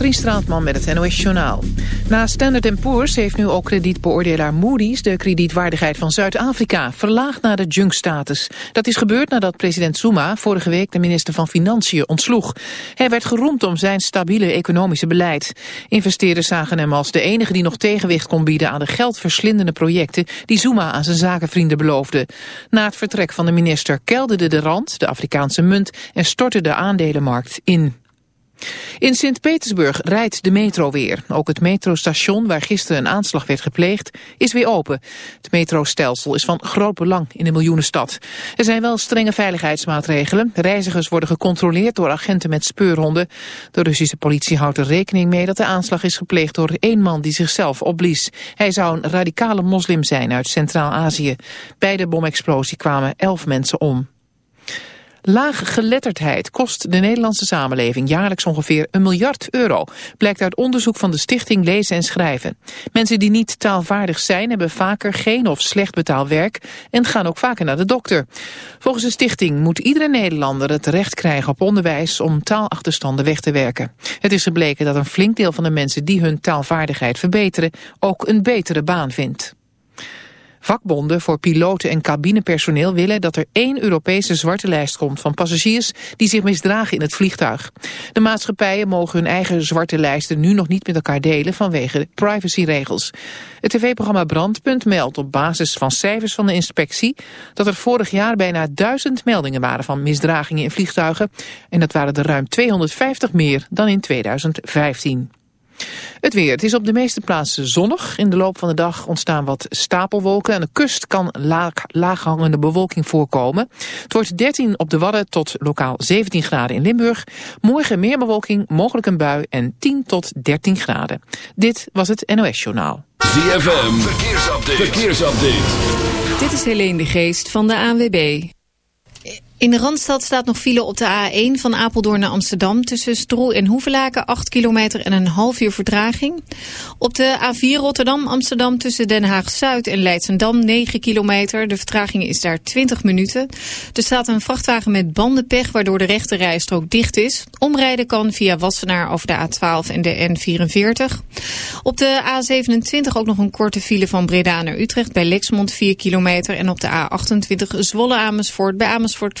Katrien Straatman met het NOS Journaal. Na Standard Poor's heeft nu ook kredietbeoordelaar Moody's... de kredietwaardigheid van Zuid-Afrika verlaagd naar de junk-status. Dat is gebeurd nadat president Zuma vorige week de minister van Financiën ontsloeg. Hij werd geroemd om zijn stabiele economische beleid. Investeerders zagen hem als de enige die nog tegenwicht kon bieden... aan de geldverslindende projecten die Zuma aan zijn zakenvrienden beloofde. Na het vertrek van de minister kelderde de rand, de Afrikaanse munt... en stortte de aandelenmarkt in. In Sint-Petersburg rijdt de metro weer. Ook het metrostation waar gisteren een aanslag werd gepleegd is weer open. Het metrostelsel is van groot belang in de miljoenenstad. Er zijn wel strenge veiligheidsmaatregelen. Reizigers worden gecontroleerd door agenten met speurhonden. De Russische politie houdt er rekening mee dat de aanslag is gepleegd door één man die zichzelf opblies. Hij zou een radicale moslim zijn uit Centraal-Azië. Bij de bomexplosie kwamen elf mensen om. Laaggeletterdheid kost de Nederlandse samenleving jaarlijks ongeveer een miljard euro, blijkt uit onderzoek van de Stichting Lezen en Schrijven. Mensen die niet taalvaardig zijn hebben vaker geen of slecht betaald werk en gaan ook vaker naar de dokter. Volgens de stichting moet iedere Nederlander het recht krijgen op onderwijs om taalachterstanden weg te werken. Het is gebleken dat een flink deel van de mensen die hun taalvaardigheid verbeteren ook een betere baan vindt. Vakbonden voor piloten en cabinepersoneel willen dat er één Europese zwarte lijst komt van passagiers die zich misdragen in het vliegtuig. De maatschappijen mogen hun eigen zwarte lijsten nu nog niet met elkaar delen vanwege privacyregels. Het tv-programma Brandpunt meldt op basis van cijfers van de inspectie dat er vorig jaar bijna duizend meldingen waren van misdragingen in vliegtuigen en dat waren er ruim 250 meer dan in 2015. Het weer. Het is op de meeste plaatsen zonnig. In de loop van de dag ontstaan wat stapelwolken. Aan de kust kan laag, laaghangende bewolking voorkomen. Het wordt 13 op de Wadden tot lokaal 17 graden in Limburg. Morgen meer bewolking, mogelijk een bui en 10 tot 13 graden. Dit was het NOS Journaal. ZFM. Verkeersupdate. Verkeersupdate. Dit is Helene de Geest van de ANWB. In de Randstad staat nog file op de A1 van Apeldoorn naar Amsterdam... tussen Stroe en Hoevelaken, 8 kilometer en een half uur vertraging. Op de A4 Rotterdam-Amsterdam tussen Den Haag-Zuid en Leidsendam, 9 kilometer. De vertraging is daar 20 minuten. Er staat een vrachtwagen met bandenpech, waardoor de rechte rijstrook dicht is. Omrijden kan via Wassenaar over de A12 en de N44. Op de A27 ook nog een korte file van Breda naar Utrecht... bij Lexmond, 4 kilometer. En op de A28 Zwolle-Amersfoort bij Amersfoort...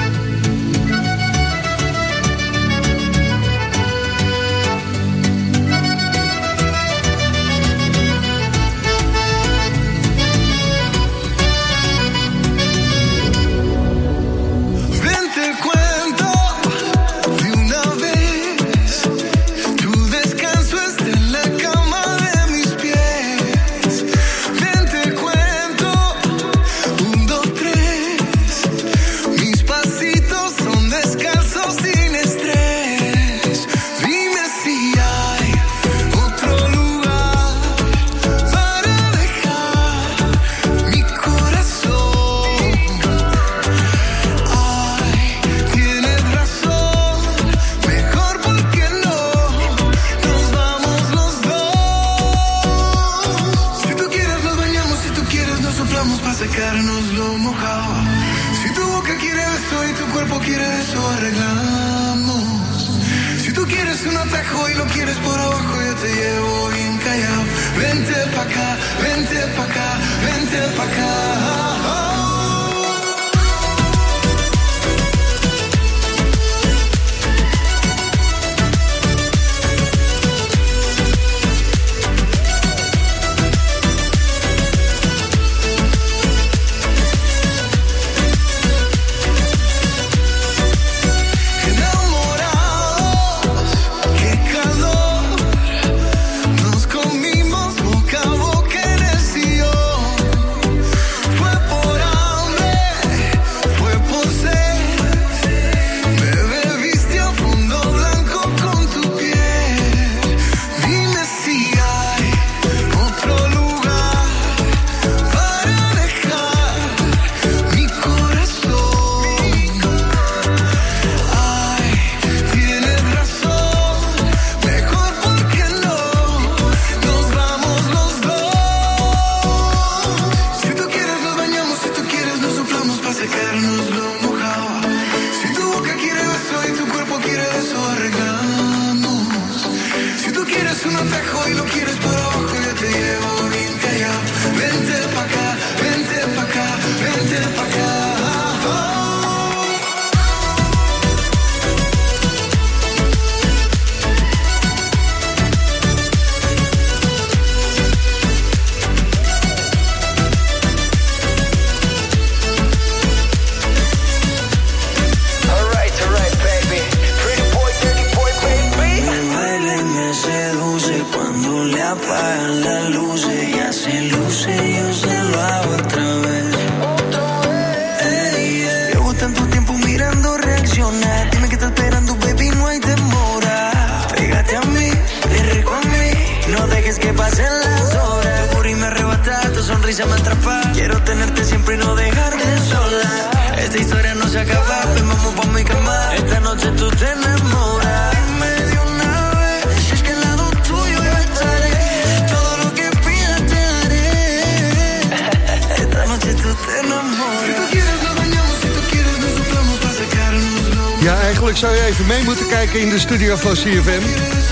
пока. Sonrisa me atrapa. Quiero tenerte siempre y no dejarte sola. Esta historia no se acaba, ven vamos pa' mi cama. Esta noche tú te enamoras. Ja, eigenlijk zou je even mee moeten kijken in de studio van CFM.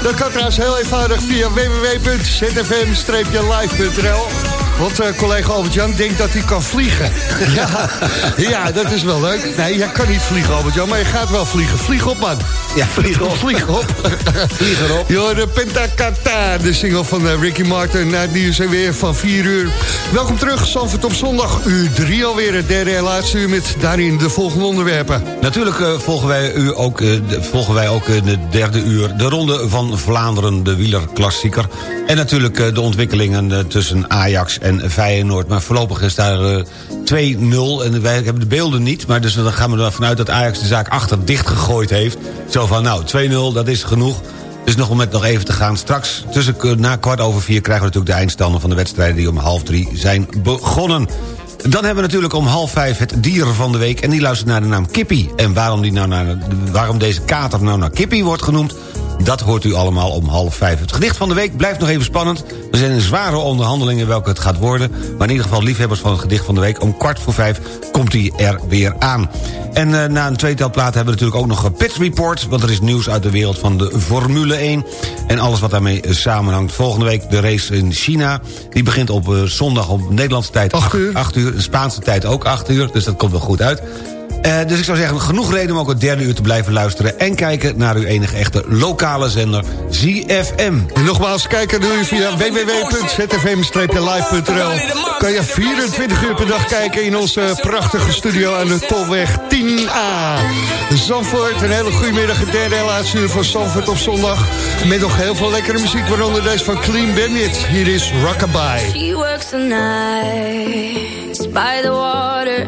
Dat kan trouwens heel eenvoudig via www.zfm-live.nl. Want eh, collega Albert-Jan denkt dat hij kan vliegen. ja, ja, dat is wel leuk. Nee, jij kan niet vliegen, Albert-Jan, maar je gaat wel vliegen. Vlieg op, man. Ja, vlieg op. Vlieg op. Vlieg erop. De Pentacata, de single van eh, Ricky Martin. Na het nieuws en weer van 4 uur. Welkom terug, Sanford op zondag. Uur 3 alweer, het derde en laatste uur met daarin de volgende onderwerpen. Natuurlijk eh, volgen wij, u ook, de- volgen wij ook in de derde uur de ronde van Vlaanderen, de wielerklassieker. En natuurlijk de ontwikkelingen tussen Ajax en Feyenoord. Maar voorlopig is daar 2-0 en wij hebben de beelden niet. Maar dus dan gaan we ervan uit dat Ajax de zaak achter dicht gegooid heeft. Zo van, nou, 2-0, dat is genoeg. Dus nog om met nog even te gaan. Straks tussen na kwart over vier krijgen we natuurlijk de eindstanden van de wedstrijden... die om half drie zijn begonnen. Dan hebben we natuurlijk om half vijf het dier van de week... en die luistert naar de naam Kippie. En waarom, die nou naar, waarom deze kater nou naar Kippie wordt genoemd... dat hoort u allemaal om half vijf. Het gedicht van de week blijft nog even spannend. We zijn in zware onderhandelingen welke het gaat worden... maar in ieder geval liefhebbers van het gedicht van de week... om kwart voor vijf komt hij er weer aan. En eh, na een tweetal platen hebben we natuurlijk ook nog een Pit Report... want er is nieuws uit de wereld van de Formule 1... en alles wat daarmee eh, samenhangt. Volgende week de race in China. Die begint op eh, zondag op Nederlandse tijd 8 uur. 8 uur. De Spaanse tijd ook 8 uur, dus dat komt wel goed uit. Eh, dus ik zou zeggen, genoeg reden om ook het derde uur te blijven luisteren... en kijken naar uw enige echte lokale zender, ZFM. En nogmaals, kijken doe je via www.zfm-live.nl. Kan je 24 uur per dag kijken in onze prachtige studio aan de Tolweg 10A. Zandvoort, een hele goede middag, het derde en laatste uur van Zandvoort op zondag. Met nog heel veel lekkere muziek, waaronder deze van Clean Bandit. Hier is Rockabye. She works the nights by the water.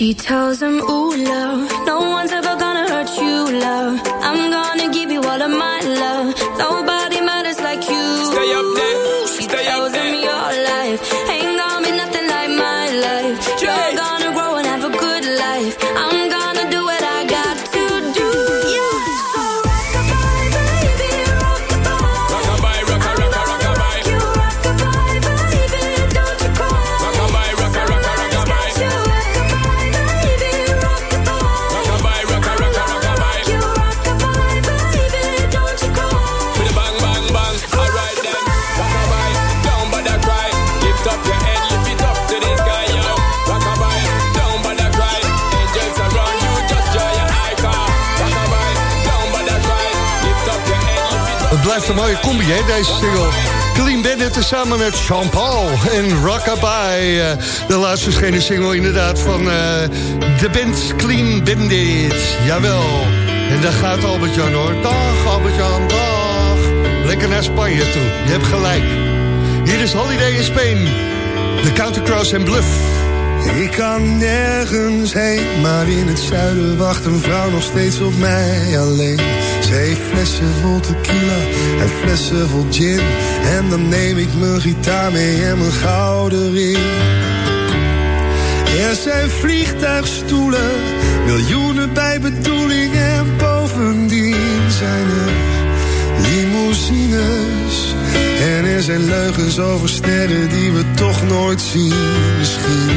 She tells him, "Ooh, love, no one's ever gonna hurt you, love. Een mooie combi, hè, deze single. Clean Bandit tezamen met Jean-Paul en Rockabye. eh, De laatst verschenen single inderdaad van eh, de band Clean Bandit. Jawel. En daar gaat Albert-Jan hoor. Dag Albert-Jan, dag. Lekker naar Spanje toe. Je hebt gelijk. Hier is Holiday in Spain. De Countercross en Bluff. Ik kan nergens heen, maar in het zuiden wacht een vrouw nog steeds op mij alleen. Heeft flessen vol tequila en flessen vol gin. En dan neem ik mijn gitaar mee en mijn gouden ring. Er zijn vliegtuigstoelen, miljoenen bij bedoeling. En bovendien zijn er limousines. En er zijn leugens over sterren die we toch nooit zien. Misschien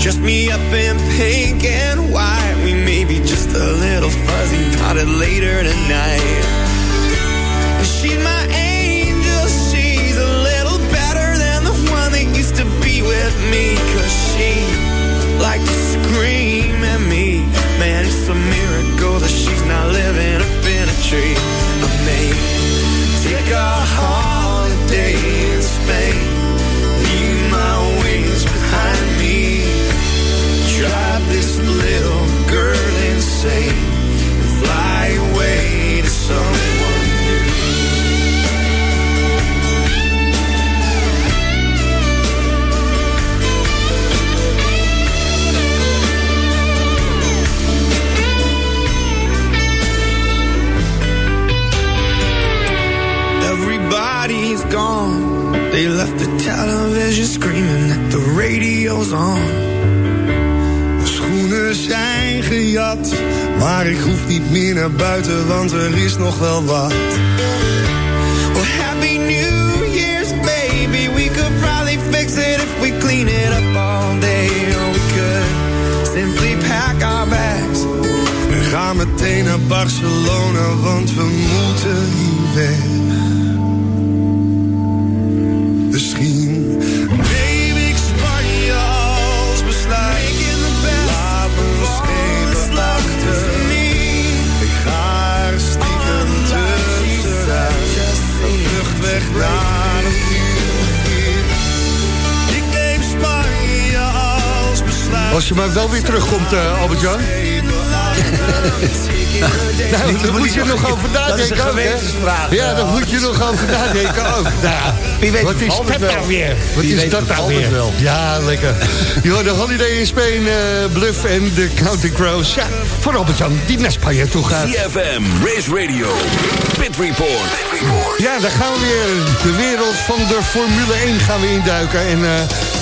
Dress me up in pink and white, we may be just a little fuzzy it later tonight. She's my angel. Weer terugkomt, Albert-Jan. Nou, daar moet je nog over Dat is een nadenken ook, hè? gewetensvraag. Ja, daar moet je nog over nadenken ook. Nou, Wie weet wat is dat nou weer? Wat Wie is dat nou weer? wel. Ja, lekker. Je hoort de Holiday in Spain, eh, Bluff en de Counting Crows. Ja, voor Albert-Jan, die naar Spanje toe gaat. CFM, Race Radio, Pit Report. Ja, daar gaan we weer. De wereld van de Formule 1 gaan we induiken. En eh,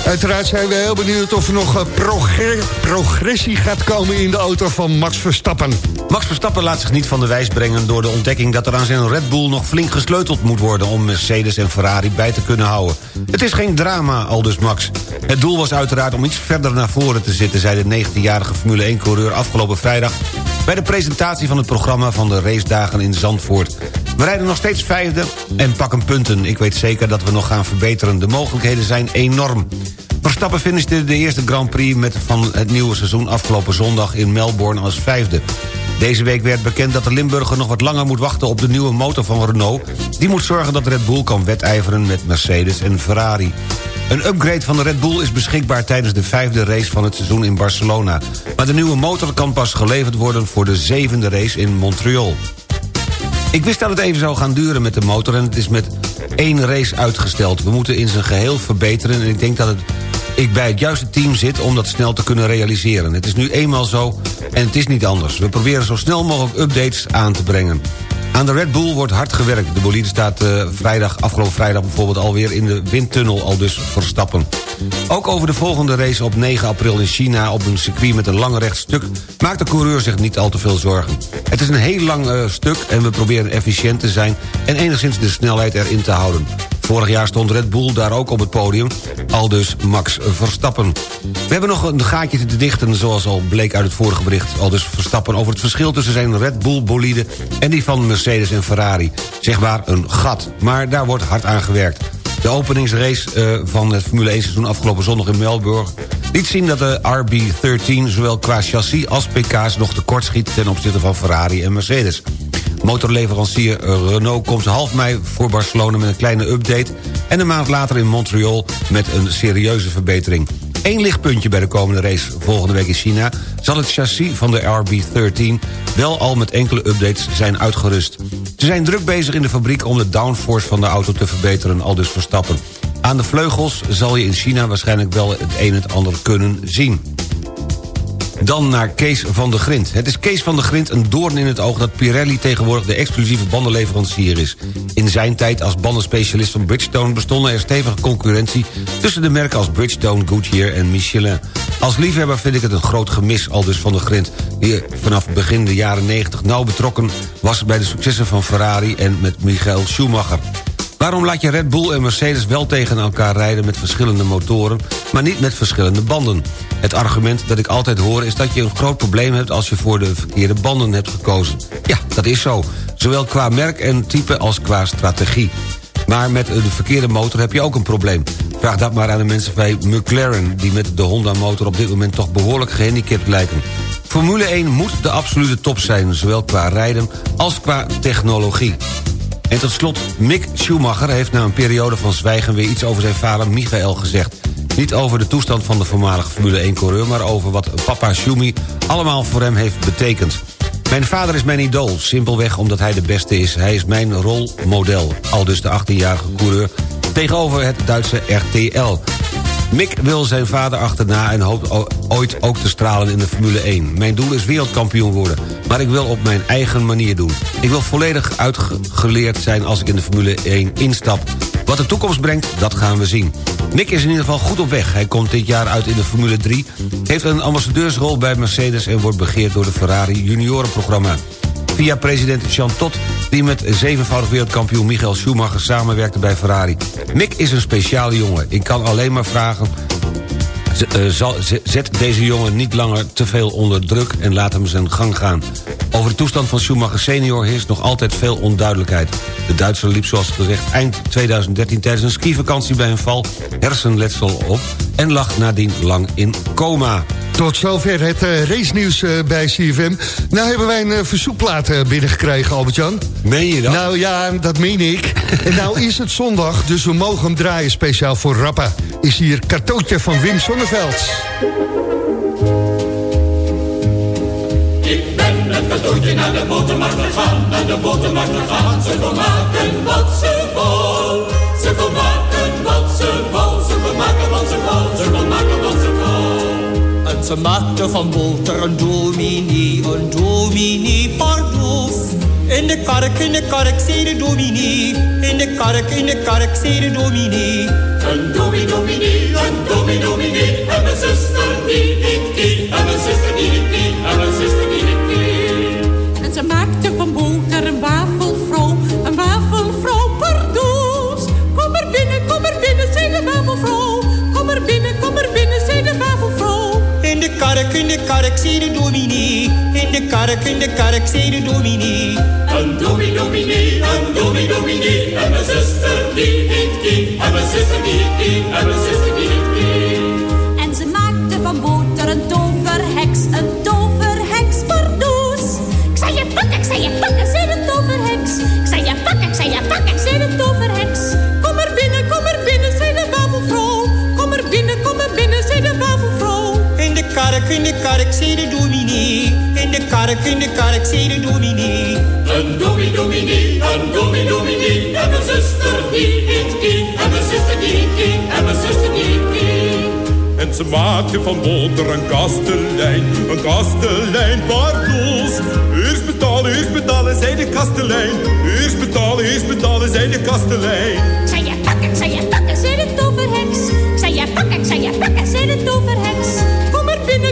uiteraard zijn we heel benieuwd of er nog eh, progre- progressie gaat komen in de auto van Max Verstappen. Max Verstappen laat zich niet van de wijs brengen door de ontdekking dat er aan zijn Red Bull nog flink gesleuteld moet worden om Mercedes en Ferrari bij te kunnen houden. Het is geen drama, aldus Max. Het doel was uiteraard om iets verder naar voren te zitten, zei de 19-jarige Formule 1-coureur afgelopen vrijdag bij de presentatie van het programma van de racedagen in Zandvoort. We rijden nog steeds vijfde en pakken punten. Ik weet zeker dat we nog gaan verbeteren. De mogelijkheden zijn enorm. Verstappen finishte de eerste Grand Prix met van het nieuwe seizoen afgelopen zondag in Melbourne als vijfde. Deze week werd bekend dat de Limburger nog wat langer moet wachten op de nieuwe motor van Renault. Die moet zorgen dat Red Bull kan wedijveren met Mercedes en Ferrari. Een upgrade van de Red Bull is beschikbaar tijdens de vijfde race van het seizoen in Barcelona. Maar de nieuwe motor kan pas geleverd worden voor de zevende race in Montreal. Ik wist dat het even zou gaan duren met de motor... en het is met één race uitgesteld. We moeten in zijn geheel verbeteren... en ik denk dat het, ik bij het juiste team zit om dat snel te kunnen realiseren. Het is nu eenmaal zo en het is niet anders. We proberen zo snel mogelijk updates aan te brengen. Aan de Red Bull wordt hard gewerkt. De bolide staat eh, vrijdag, afgelopen vrijdag bijvoorbeeld alweer in de windtunnel al dus verstappen. Ook over de volgende race op 9 april in China op een circuit met een lang recht stuk maakt de coureur zich niet al te veel zorgen. Het is een heel lang eh, stuk en we proberen efficiënt te zijn en enigszins de snelheid erin te houden. Vorig jaar stond Red Bull daar ook op het podium, al dus Max Verstappen. We hebben nog een gaatje te dichten, zoals al bleek uit het vorige bericht... al dus Verstappen over het verschil tussen zijn Red Bull-bolide... en die van Mercedes en Ferrari. Zeg maar een gat, maar daar wordt hard aan gewerkt. De openingsrace eh, van het Formule 1 seizoen afgelopen zondag in Melbourne... liet zien dat de RB13 zowel qua chassis als pk's nog tekort schiet... ten opzichte van Ferrari en Mercedes. Motorleverancier Renault komt half mei voor Barcelona met een kleine update... en een maand later in Montreal met een serieuze verbetering. Eén lichtpuntje bij de komende race volgende week in China... zal het chassis van de RB13 wel al met enkele updates zijn uitgerust. Ze zijn druk bezig in de fabriek om de downforce van de auto te verbeteren... al dus Verstappen. Aan de vleugels zal je in China waarschijnlijk wel het een en het ander kunnen zien. Dan naar Kees van der Grint. Het is Kees van der Grint een doorn in het oog... dat Pirelli tegenwoordig de exclusieve bandenleverancier is. In zijn tijd als bandenspecialist van Bridgestone... bestonden er stevige concurrentie... tussen de merken als Bridgestone, Goodyear en Michelin. Als liefhebber vind ik het een groot gemis, al dus van der Grint... die vanaf begin de jaren 90 nauw betrokken was... bij de successen van Ferrari en met Michael Schumacher. Waarom laat je Red Bull en Mercedes wel tegen elkaar rijden met verschillende motoren, maar niet met verschillende banden? Het argument dat ik altijd hoor is dat je een groot probleem hebt als je voor de verkeerde banden hebt gekozen. Ja, dat is zo. Zowel qua merk en type als qua strategie. Maar met de verkeerde motor heb je ook een probleem. Vraag dat maar aan de mensen bij McLaren... die met de Honda-motor op dit moment toch behoorlijk gehandicapt lijken. Formule 1 moet de absolute top zijn... zowel qua rijden als qua technologie. En tot slot, Mick Schumacher heeft na een periode van zwijgen... weer iets over zijn vader Michael gezegd. Niet over de toestand van de voormalige Formule 1-coureur... maar over wat papa Schumi allemaal voor hem heeft betekend. Mijn vader is mijn idool, simpelweg omdat hij de beste is. Hij is mijn rolmodel, al dus de 18-jarige coureur... tegenover het Duitse RTL. Mick wil zijn vader achterna en hoopt ooit ook te stralen in de Formule 1. Mijn doel is wereldkampioen worden, maar ik wil op mijn eigen manier doen. Ik wil volledig uitgeleerd zijn als ik in de Formule 1 instap. Wat de toekomst brengt, dat gaan we zien. Mick is in ieder geval goed op weg. Hij komt dit jaar uit in de Formule 3... heeft een ambassadeursrol bij Mercedes... en wordt begeerd door de Ferrari juniorenprogramma via president Jean Todt... die met zevenvoudig wereldkampioen Michael Schumacher samenwerkte bij Ferrari. Mick is een speciale jongen. Ik kan alleen maar vragen eh, zet deze jongen niet langer te veel onder druk en laat hem zijn gang gaan. Over de toestand van Schumacher senior heerst nog altijd veel onduidelijkheid. De Duitser liep zoals gezegd eind 2013 tijdens een skivakantie bij een val hersenletsel op... en lag nadien lang in coma. Tot zover het eh, racenieuws eh, bij CFM. Nou hebben wij een eh, verzoekplaat binnengekregen, Albert-Jan. Meen je dat? Nou ja, dat meen ik. en nou is het zondag, dus we mogen hem draaien speciaal voor Rappa. Is hier Katootje van Wim Sonneveld. Ik ben met cadeautje naar de botermarkt gegaan, naar de botermarkt gegaan. Ze kon maken wat ze wou. Ze kon maken wat ze wou. Ze kon maken wat ze wou. Ze kon maken wat ze wou. Ze maakte van boter een dominee, een dominee pardoes. In de kark, in de kark, zei de dominee. In de kark, in de kark, zei de dominee. Een domi dominee, een domi dominee. En mijn zuster die ik die. En mijn zuster die ik die. En mijn zuster die ik die. En ze maakte van boter een wafelvrouw, een wafelvrouw pardoes. Kom er binnen, kom er binnen, zei de wafelvrouw. De kark, in de kark, zei de dominee. In de kark, in de kark, zei de dominee. Een domi dominee, een domi dominee. En mijn zuster die ik die. En mijn zuster die ik die. En mijn zuster die ik die. En ze maakte van boter een toverheks, een toverheks kark, in de kark, zei de dominee. In de kark, in de kark, zei de dominee. Een domi dominee, een domi dominee. En mijn zuster die die. En mijn zuster die die. En mijn zuster die. En ze maakte van boter een kastelein, een kastelein pardoes. Eerst betalen, eerst betalen, zei de kastelein. Eerst betalen, eerst betalen, zei de kastelein. Zei je pakken, zei je pakken,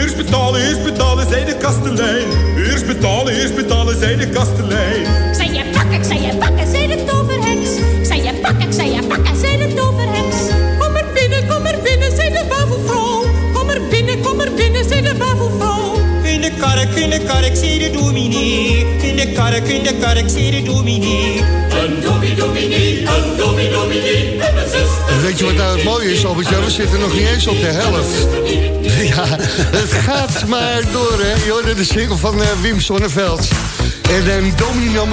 Eerst betalen, eerst betalen, zei de kastelein. Eerst betalen, eerst betalen, zei de kastelein. Zei je pakken, zei je pakken, zei de toverheks. Zei je pakken, zei je pakken, zei de toverheks. Kom er binnen, kom er binnen, zei de wafelvrouw. Kom er binnen, kom er binnen, zei de. Kark, in de kark, zei de dominee. In de kark, in de kark, zei de dominee. Een domi dominee, een domi dominee. Weet je wat nou het mooie is, Albert-Jan? We zitten nog niet eens op de helft. Ja, het gaat maar door, hè. Je hoorde de single van eh, Wim Sonneveld. En een domino,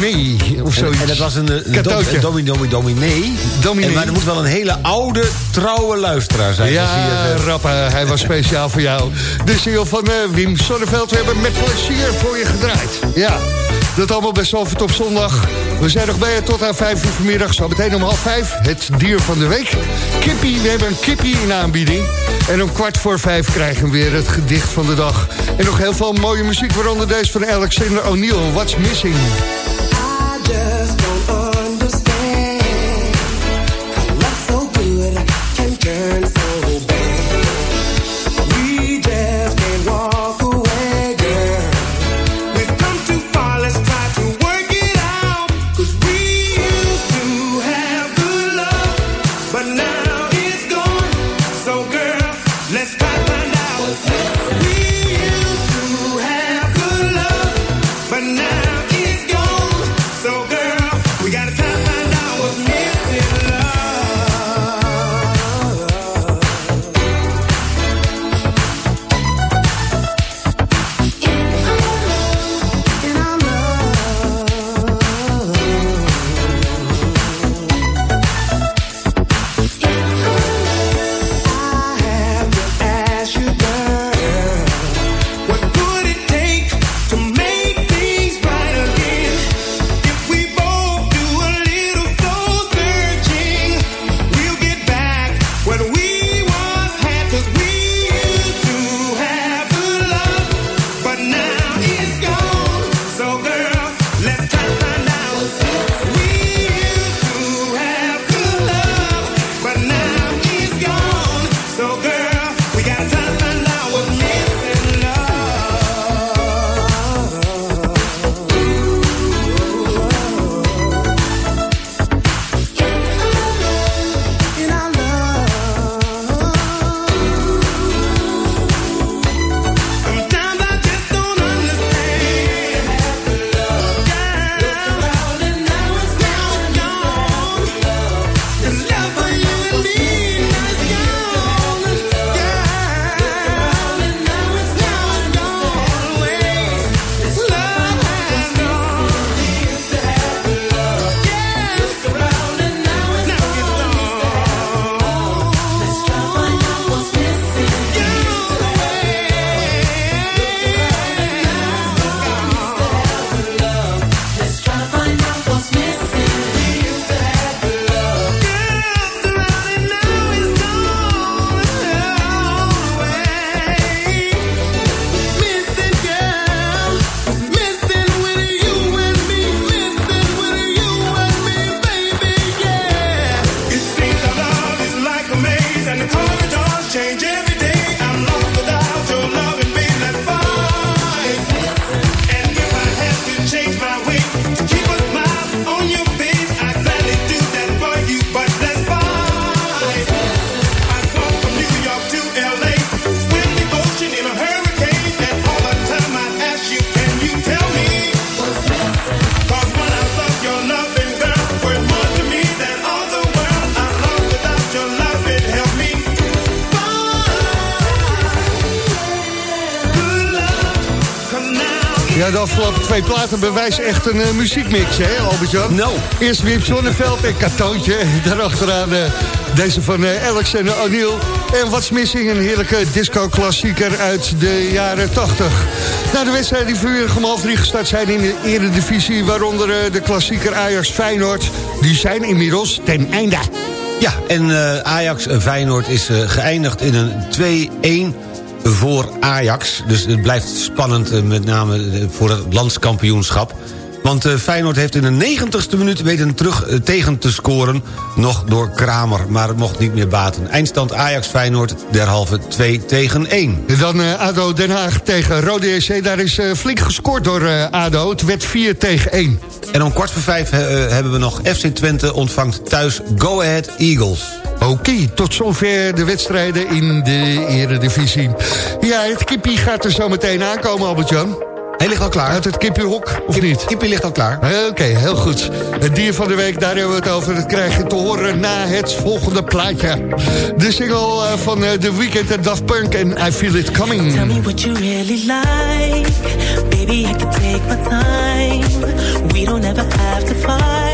nee, of zoiets. en dat was een, dom, een domi, domi, dominee. Dominee. En, maar er moet wel een hele oude, trouwe luisteraar zijn. Ja. Rappa, hij was speciaal voor jou. De single van eh, Wim Sonneveld, we hebben met plezier voor je gedraaid. Ja, dat allemaal bij Zalvert op zondag. We zijn nog bij je tot aan vijf uur vanmiddag. Zo meteen om half vijf, het dier van de week. Kippie, we hebben een kippie in aanbieding. En om kwart voor vijf krijgen we weer het gedicht van de dag. En nog heel veel mooie muziek, waaronder deze van Alexander O'Neill. What's Missing? I bewijzen echt een eh, muziekmix, hè, Albert-Jan? No. Eerst Wim Sonneveld en Katootje. Daarachteraan uh, deze van uh, Alex en O'Neill. En What's Missing, een heerlijke disco-klassieker uit de jaren 80. Nou, de wedstrijden die vanmiddag om half drie gestart zijn in de eredivisie... waaronder de klassieker Ajax Feyenoord, die zijn inmiddels ten einde. Ja, en Ajax Feyenoord is geëindigd in een 2-1 voor Ajax. Dus het blijft spannend, uh, met name voor het landskampioenschap. Want uh, Feyenoord heeft in de negentigste minuut weten terug tegen te scoren. Nog door Kramer, maar het mocht niet meer baten. Eindstand Ajax-Feyenoord derhalve 2 tegen 1. En dan uh, ADO Den Haag tegen Rode EC. Daar is flink gescoord door ADO. Het werd 4 tegen 1. En om kwart voor vijf hebben we nog FC Twente ontvangt thuis Go Ahead Eagles. Oké, okay, tot zover de wedstrijden in de eredivisie. Ja, het kippie gaat er zo meteen aankomen, Albert-Jan. Hij ligt al klaar. Uit het kippiehok, of Kip, niet? Kippie ligt al klaar. Oké, okay, heel goed. Het dier van de week, daar hebben we het over. Dat krijg je te horen na het volgende plaatje. De single uh, van uh, The Weeknd en Daft Punk en I Feel It Coming. Tell me what you really like. Baby, I can take my time. We don't ever have to fight.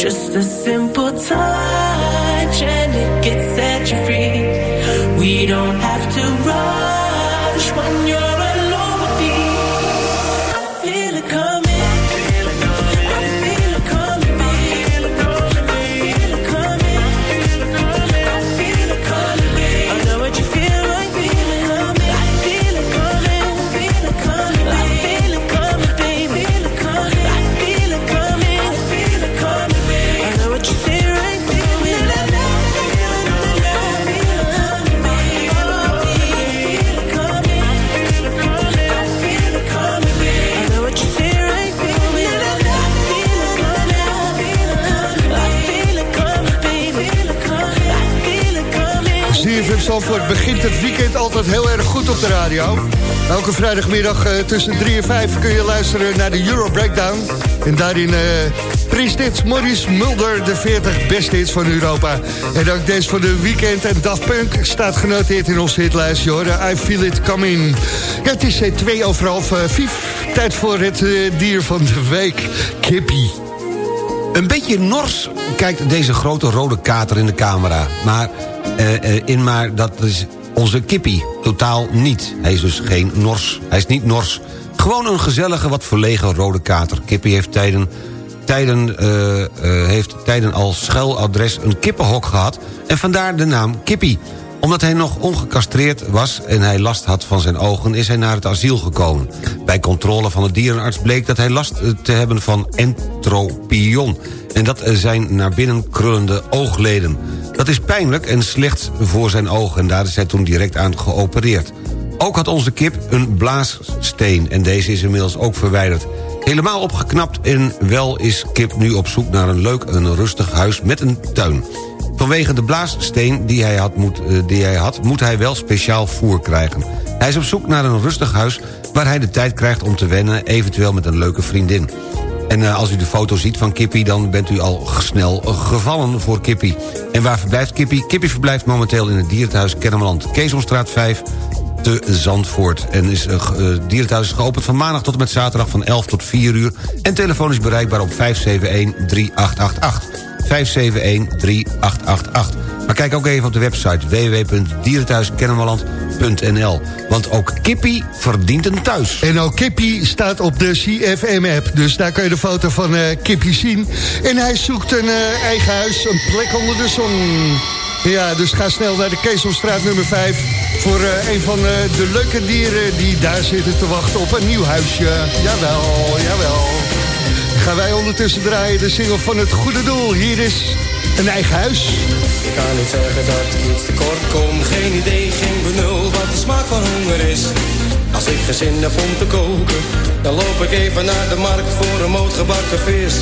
Just a simple touch and it can set you free. We don't have begint het weekend altijd heel erg goed op de radio. Elke vrijdagmiddag uh, tussen 3 en 5 kun je luisteren naar de Euro Breakdown. En daarin uh, presenteert Maurice Mulder de 40 beste hits van Europa. En ook deze van de weekend en Daft Punk staat genoteerd in onze hitlijst. Hoor. I Feel It Coming. Ja, het is uh, twee over half. Tijd voor het eh, dier van de week, Kippie. Een beetje nors kijkt deze grote rode kater in de camera. Maar, eh, eh, in maar dat is onze Kippie. Totaal niet. Hij is dus geen nors. Hij is niet nors. Gewoon een gezellige, wat verlegen rode kater. Kippie heeft tijden, tijden, eh, eh, heeft tijden als schuiladres een kippenhok gehad... en vandaar de naam Kippie. Omdat hij nog ongecastreerd was en hij last had van zijn ogen... is hij naar het asiel gekomen. Bij controle van de dierenarts bleek dat hij last eh, te hebben van entropion... en dat eh, zijn naar binnen krullende oogleden. Dat is pijnlijk en slecht voor zijn ogen... en daar is hij toen direct aan geopereerd. Ook had onze kip een blaassteen en deze is inmiddels ook verwijderd. Helemaal opgeknapt en wel is kip nu op zoek naar een leuk en rustig huis met een tuin. Vanwege de blaassteen die hij, had, moet, eh, die hij had, moet hij wel speciaal voer krijgen. Hij is op zoek naar een rustig huis waar hij de tijd krijgt om te wennen... eventueel met een leuke vriendin. En uh, als u de foto ziet van Kippie... dan bent u al snel gevallen voor Kippie. En waar verblijft Kippie? Kippie verblijft momenteel in het dierenthuis Kennemerland... Keeselstraat 5 te Zandvoort. En is, uh, dierenthuis is geopend van maandag tot en met zaterdag... van 11 tot 4 uur. En telefoon is bereikbaar op 571-3888. 571-3888. Maar kijk ook even op de website www.dierenthuiskennemerland.nl. Want ook Kippie verdient een thuis. En ook Kippie staat op de CFM-app. Dus daar kun je de foto van uh, Kippie zien. En hij zoekt een uh, eigen huis, een plek onder de zon. Ja, dus ga snel naar de Keeselstraat nummer 5... voor uh, een van uh, de leuke dieren die daar zitten te wachten op een nieuw huisje. Jawel, jawel. Gaan wij ondertussen draaien de single van het goede doel. Hier is een eigen huis. Ik kan niet zeggen dat ik iets tekort kom. Geen idee, geen benul van honger is. Als ik geen zin heb om te koken, dan loop ik even naar de markt voor een moot gebakken vis.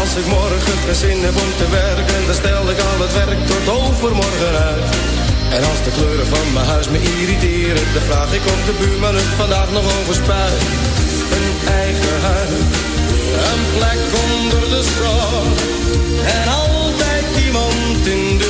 Als ik morgen geen zin heb om te werken, dan stel ik al het werk tot overmorgen uit. En als de kleuren van mijn huis me irriteren, dan vraag ik of de buurman het vandaag nog over spuit. Een eigen huis, een plek onder de zon. En altijd iemand in de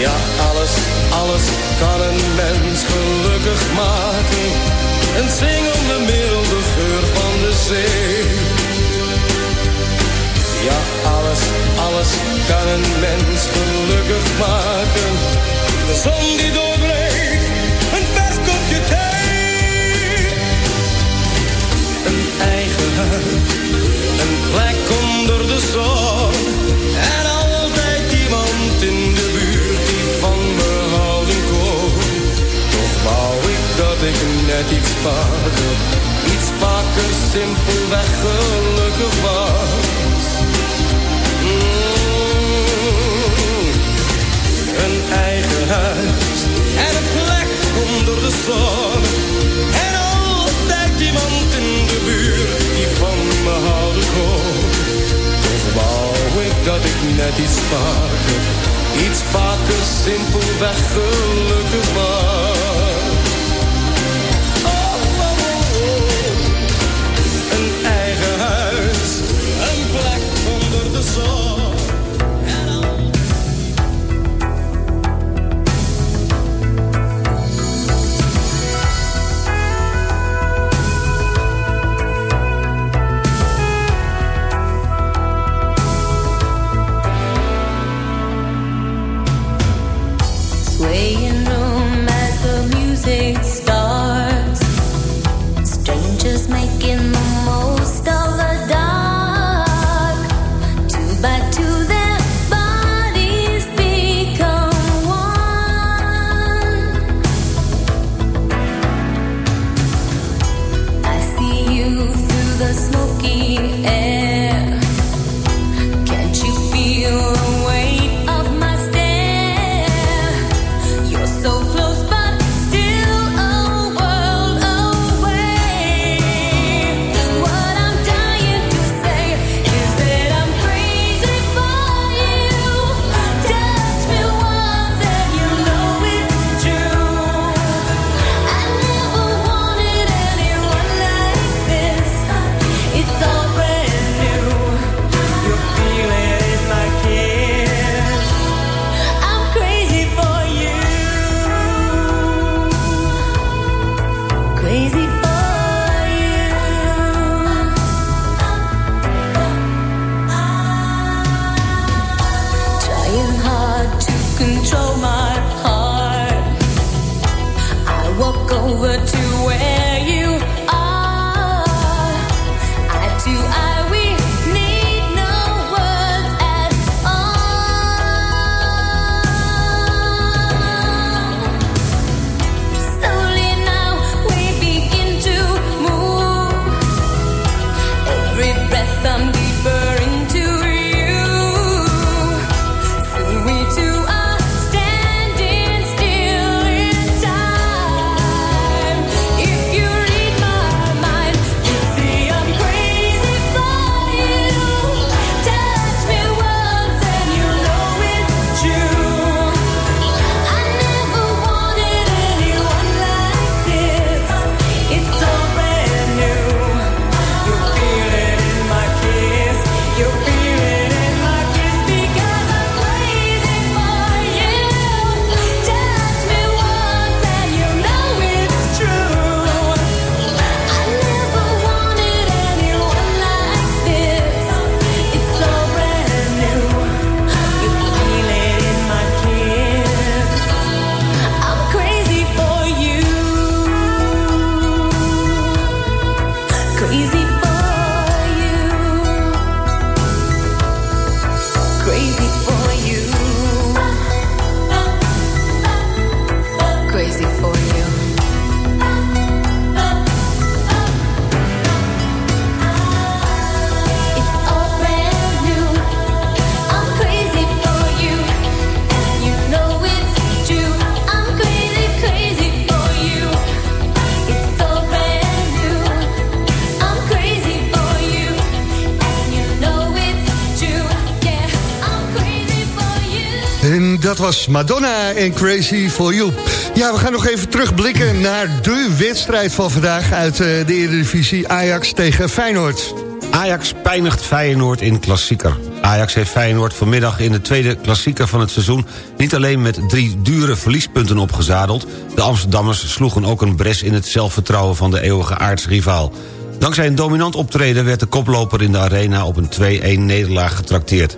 Ja, alles, alles kan een mens gelukkig maken. Een zingende milde geur van de zee. Ja, alles, alles kan een mens gelukkig maken. De zon die doorbreekt, Crazy dat was Madonna en Crazy for You. Ja, we gaan nog even terugblikken naar de wedstrijd van vandaag... uit eh, de Eredivisie Ajax tegen Feyenoord. Ajax pijnigt Feyenoord in klassieker. Ajax heeft Feyenoord vanmiddag in de tweede klassieker van het seizoen... niet alleen met drie dure verliespunten opgezadeld... de Amsterdammers sloegen ook een bres in het zelfvertrouwen... van de eeuwige aardsrivaal. Dankzij een dominant optreden werd de koploper in de arena... op een 2-1 nederlaag getrakteerd.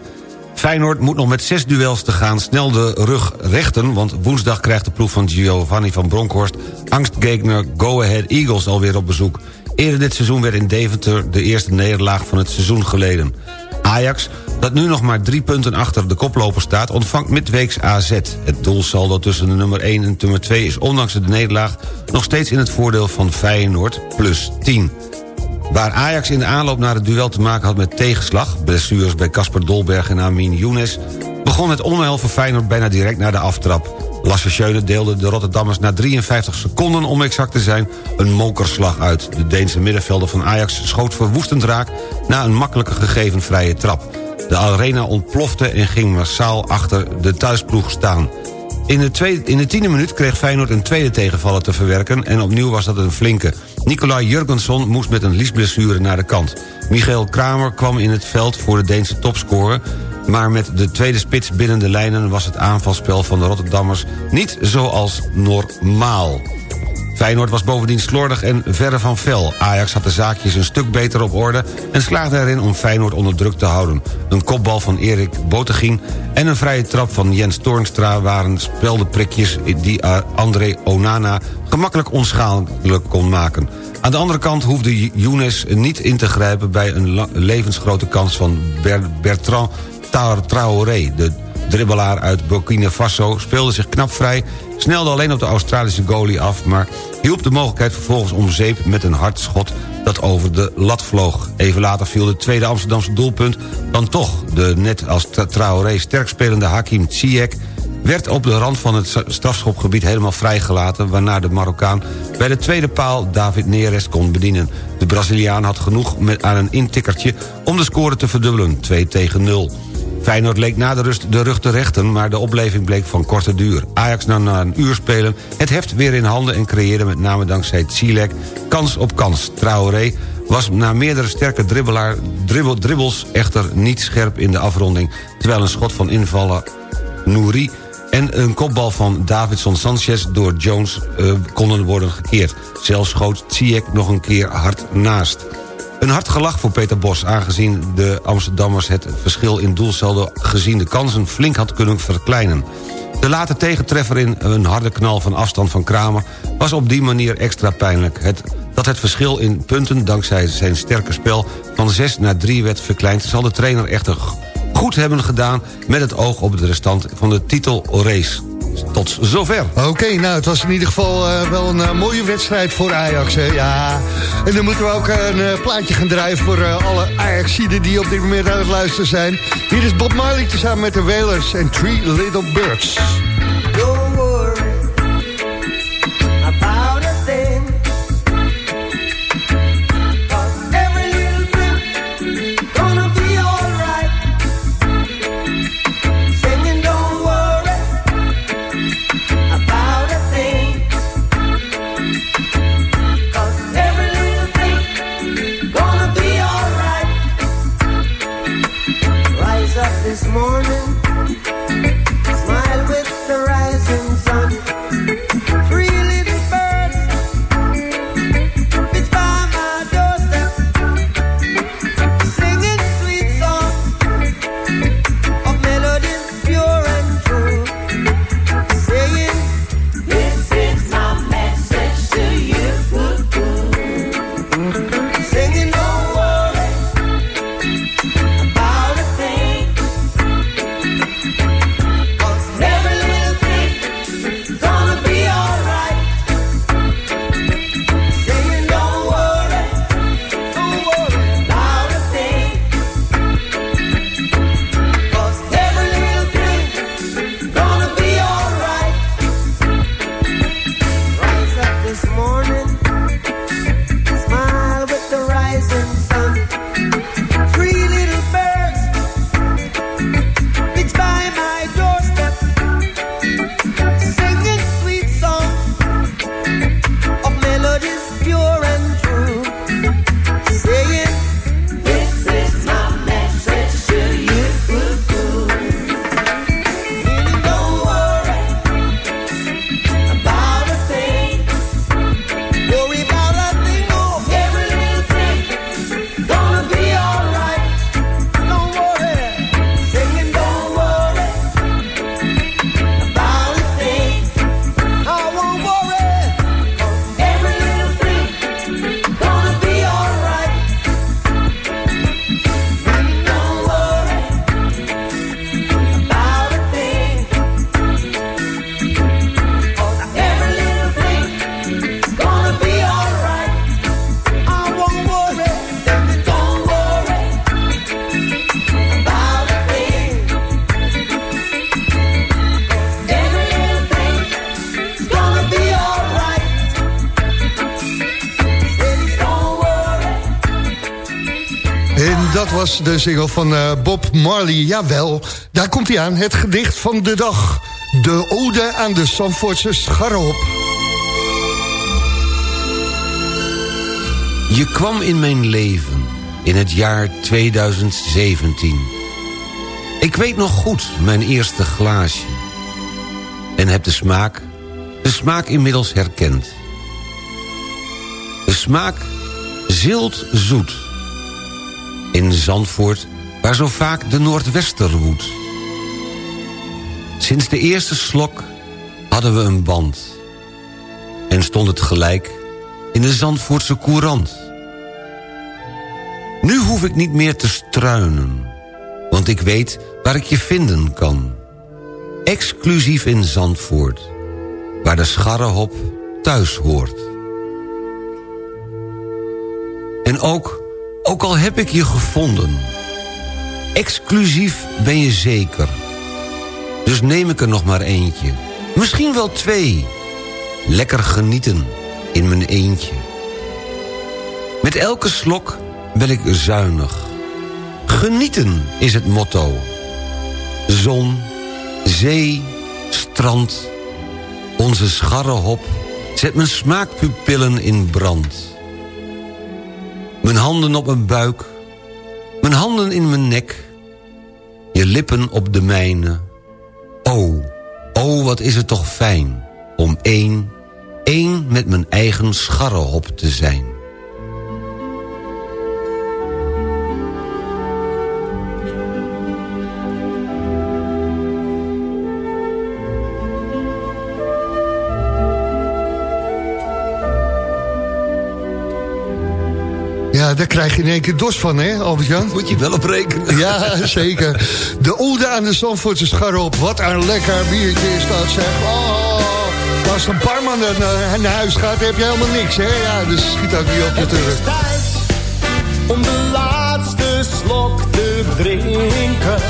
Feyenoord moet nog met zes duels te gaan snel de rug rechten... want woensdag krijgt de ploeg van Giovanni van Bronckhorst... angstgegner Go Ahead Eagles alweer op bezoek. Eerder dit seizoen werd in Deventer de eerste nederlaag van het seizoen geleden. Ajax, dat nu nog maar drie punten achter de koploper staat... ontvangt midweeks AZ. Het doelsaldo tussen de nummer 1 en nummer 2 is ondanks de nederlaag... nog steeds in het voordeel van Feyenoord, plus 10. Waar Ajax in de aanloop naar het duel te maken had met tegenslag... blessures bij Casper Dolberg en Amin Younes... begon het onheil voor Feyenoord bijna direct na de aftrap. Lasse Schöne deelde de Rotterdammers na 53 seconden... om exact te zijn, een mokerslag uit. De Deense middenvelder van Ajax schoot verwoestend raak... na een makkelijke gegeven vrije trap. De arena ontplofte en ging massaal achter de thuisploeg staan. In de, tweede, in de tiende minuut kreeg Feyenoord een tweede tegenvaller te verwerken... en opnieuw was dat een flinke. Nicolai Jurgensson moest met een liesblessure naar de kant. Michael Kramer kwam in het veld voor de Deense topscorer... maar met de tweede spits binnen de lijnen... was het aanvalspel van de Rotterdammers niet zoals normaal. Feyenoord was bovendien slordig en verre van fel. Ajax had de zaakjes een stuk beter op orde... en slaagde erin om Feyenoord onder druk te houden. Een kopbal van Erik Botegien en een vrije trap van Jens Toornstra... waren speldenprikjes die André Onana gemakkelijk onschadelijk kon maken. Aan de andere kant hoefde Younes niet in te grijpen... bij een levensgrote kans van Bertrand Traoré... de dribbelaar uit Burkina Faso speelde zich knap vrij... snelde alleen op de Australische goalie af... maar hielp de mogelijkheid vervolgens om zeep met een hard schot dat over de lat vloog. Even later viel de tweede Amsterdamse doelpunt... dan toch de net als Traoré sterk spelende Hakim Ziyech werd op de rand van het strafschopgebied helemaal vrijgelaten... waarna de Marokkaan bij de tweede paal David Neres kon bedienen. De Braziliaan had genoeg aan een intikkertje om de score te verdubbelen, 2 tegen 0. Feyenoord leek na de rust de rug te rechten... maar de opleving bleek van korte duur. Ajax nam na een uur spelen het heft weer in handen... en creëerde met name dankzij Tsilek kans op kans. Traoré was na meerdere sterke dribbelaar, dribbel, dribbels echter niet scherp in de afronding... terwijl een schot van invaller Nouri en een kopbal van Davidson Sanchez door Jones uh, konden worden gekeerd. Zelfs schoot Ziyech nog een keer hard naast. Een hard gelach voor Peter Bos... aangezien de Amsterdammers het verschil in doelsaldo... gezien de kansen flink had kunnen verkleinen. De late tegentreffer in een harde knal van afstand van Kramer... was op die manier extra pijnlijk. Het, dat het verschil in punten dankzij zijn sterke spel... van 6 naar 3 werd verkleind... zal de trainer echter goed hebben gedaan... met het oog op de restant van de titelrace. Tot zover. Oké, nou, het was in ieder geval uh, wel een uh, mooie wedstrijd voor Ajax. Ja, en dan moeten we ook een uh, plaatje gaan drijven voor alle Ajaxiden die op dit moment aan het luisteren zijn. Hier is Bob Marley tezamen met de Wailers en Three Little Birds. Was de single van eh, Bob Marley. Jawel, daar komt hij aan. Het gedicht van de dag. De ode aan de Zandvoortse scharrehop. Je kwam in mijn leven in het jaar 2017. Ik weet nog goed mijn eerste glaasje. En heb de smaak, de smaak inmiddels herkend. De smaak zilt zoet. In Zandvoort, waar zo vaak de Noordwester woedt. Sinds de eerste slok hadden we een band. En stond het gelijk in de Zandvoortse courant. Nu hoef ik niet meer te struinen. Want ik weet waar ik je vinden kan. Exclusief in Zandvoort. Waar de scharrehop thuis hoort. En ook, ook al heb ik je gevonden... exclusief ben je zeker. Dus neem ik er nog maar eentje. Misschien wel twee. Lekker genieten in mijn eentje. Met elke slok ben ik zuinig. Genieten is het motto. Zon, zee, strand. Onze scharrehop zet mijn smaakpupillen in brand. Mijn handen op mijn buik. Mijn handen in mijn nek. Je lippen op de mijne. Oh, oh wat is het toch fijn om één, één met mijn eigen scharrehop te zijn. Daar krijg je in één keer dos van, hè, Albert-Jan? Moet je wel op rekenen. Ja, zeker. De ode aan de Zandvoortse scharop. Wat een lekker biertje is dat, zeg. Oh, als een barman naar, naar huis gaat, heb je helemaal niks, hè? Ja, dus schiet ook niet op natuurlijk. Het is tijd om de laatste slok te drinken.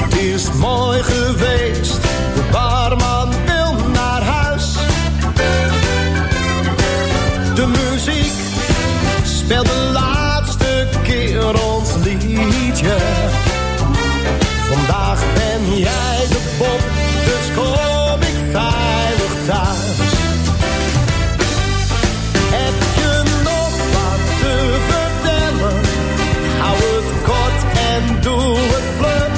Het is mooi geweest, de barman speelt de laatste keer ons liedje. Vandaag ben jij de pop, dus kom ik veilig thuis. Heb je nog wat te vertellen? Hou het kort en doe het vlug.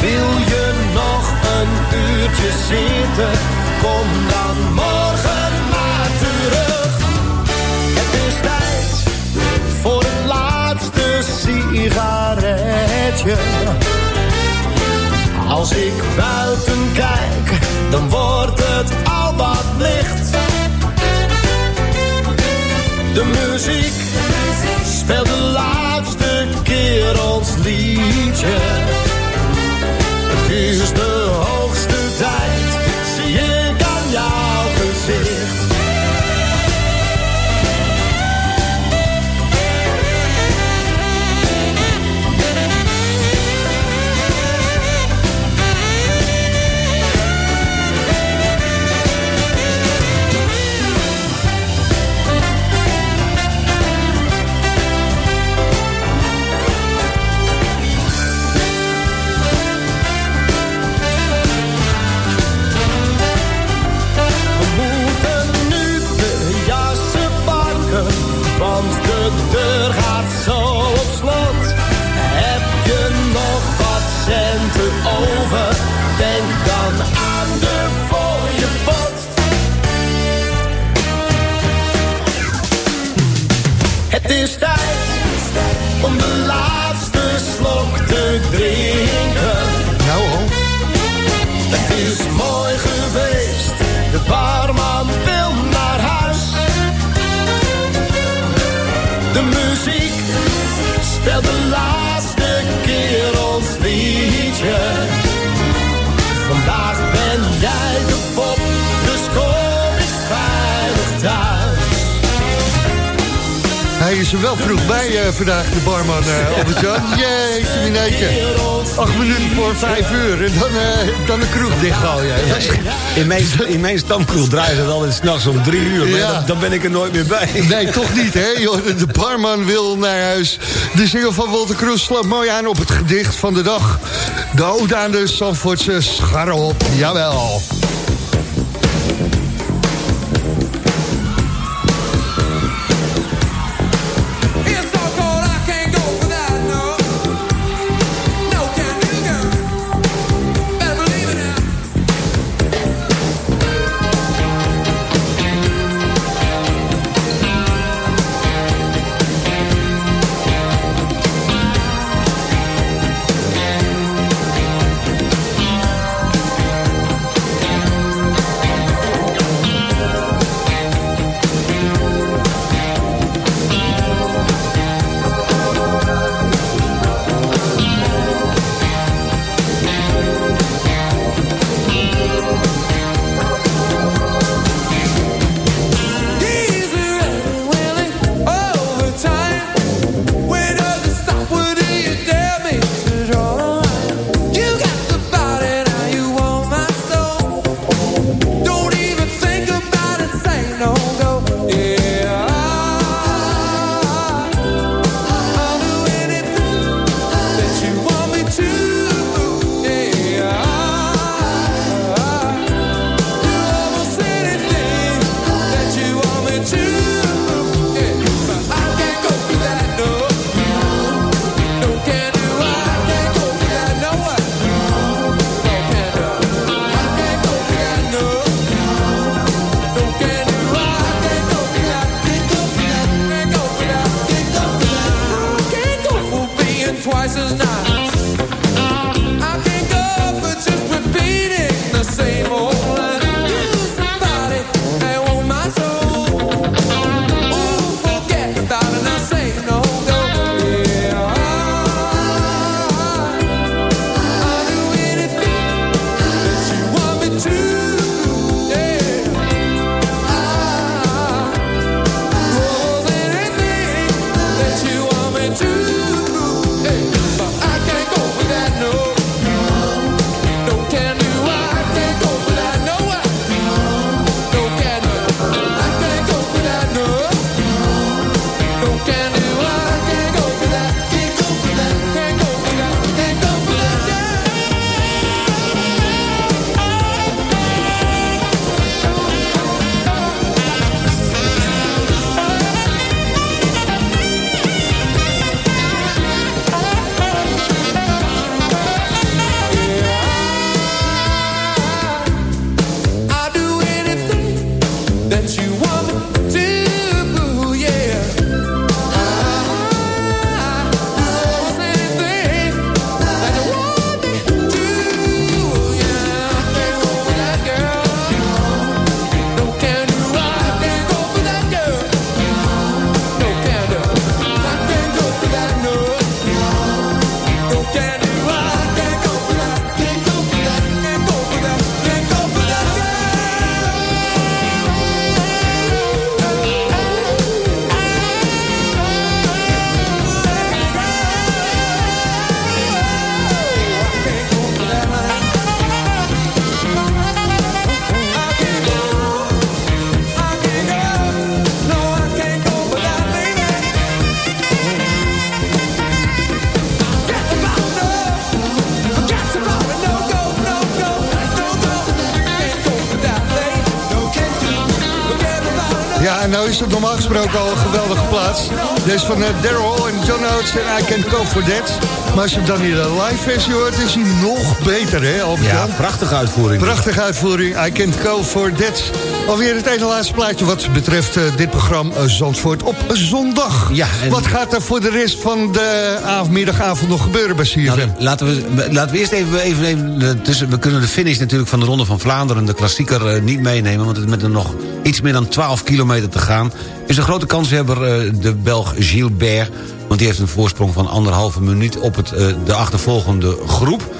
Wil je nog een uurtje zitten? Kom Als ik buiten kijk, dan wordt het al wat licht. De muziek De muziek speelt de is er wel vroeg bij eh, vandaag, de barman uh, Albert-Jan. Jeetje, mineetje. Acht minuten voor vijf uur en dan, eh, dan de kroeg dichtgooien. In mijn, in mijn stamkroeg draaien ze wel eens s'nachts om drie uur. Maar Ja. dan, dan ben ik er nooit meer bij. Nee, toch niet, hè? De barman wil naar huis. De single van Walter Kroes slaat mooi aan op het gedicht van de dag. De ode aan de Zandvoortse scharrelhop. Jawel. Gesproken al een geweldige plaats. Deze van eh, Daryl en John Oates en I Can Go For That. Maar als je hem dan in de live versie hoort, is hij nog beter, hè? Albert Ja, prachtige uitvoering. Prachtige uitvoering. I Can't Go For That. Alweer het ene laatste plaatje wat betreft eh, dit programma eh, Zandvoort op zondag. Ja, en- Wat gaat er voor de rest van de av- middagavond nog gebeuren bij CFM? Nou, laten, we, laten we eerst even, even, even tussen, we kunnen de finish natuurlijk van de Ronde van Vlaanderen... de klassieker eh, niet meenemen, want het met er nog iets meer dan 12 kilometer te gaan... is een grote kanshebber eh, de Belg Gilbert... want die heeft een voorsprong van anderhalve minuut op het, eh, de achtervolgende groep.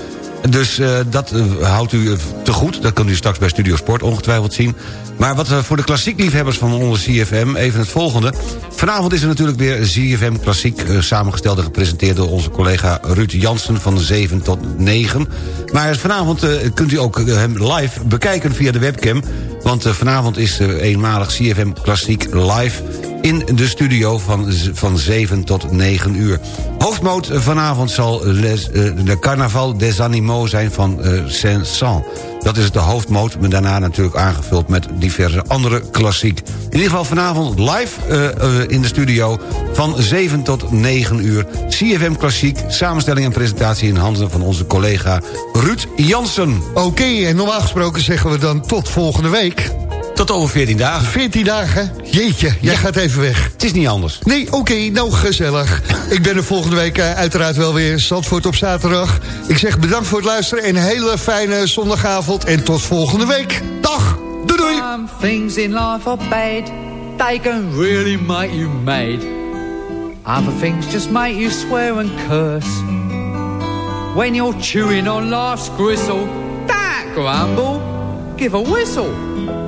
Dus uh, dat uh, houdt u te goed. Dat kunt u straks bij Studio Sport ongetwijfeld zien. Maar wat uh, voor de klassiekliefhebbers van onze CFM... even het volgende. Vanavond is er natuurlijk weer CFM Klassiek... samengesteld en gepresenteerd door onze collega Ruud Jansen... van 7 tot 9. Maar vanavond kunt u ook hem live bekijken via de webcam... want vanavond is eenmalig CFM Klassiek live in de studio van, van 7 tot 9 uur. Hoofdmoot vanavond zal les, uh, de Carnaval des Animaux zijn van Saint-Saëns. Dat is de hoofdmoot, maar daarna natuurlijk aangevuld met diverse andere klassiek. In ieder geval vanavond live in de studio van 7 tot 9 uur. CFM Klassiek, samenstelling en presentatie in handen van onze collega Ruud Jansen. Oké, en normaal gesproken zeggen we dan tot volgende week. Tot over 14 dagen. 14 dagen? Jeetje, jij ja. gaat even weg. Het is niet anders. Nee, oké, okay, nou gezellig. ik ben er volgende week uh, uiteraard wel weer. Zandvoort op zaterdag. Ik zeg bedankt voor het luisteren en een hele fijne zondagavond. En tot volgende week. Dag, doei doei. Some things in life are bad. They can really make you mad. Other things just make you swear and curse. When you're chewing on life's gristle. That grumble, give a whistle.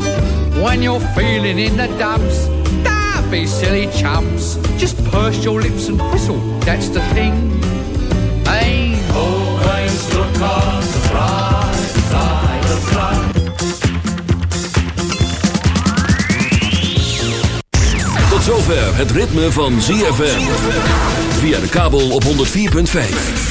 When you're feeling in the dumps, don't be silly chumps. Just purse your lips and whistle, that's the thing. Hey, always look on the bright side of life. Tot zover het ritme van ZFM. Via de kabel op 104.5.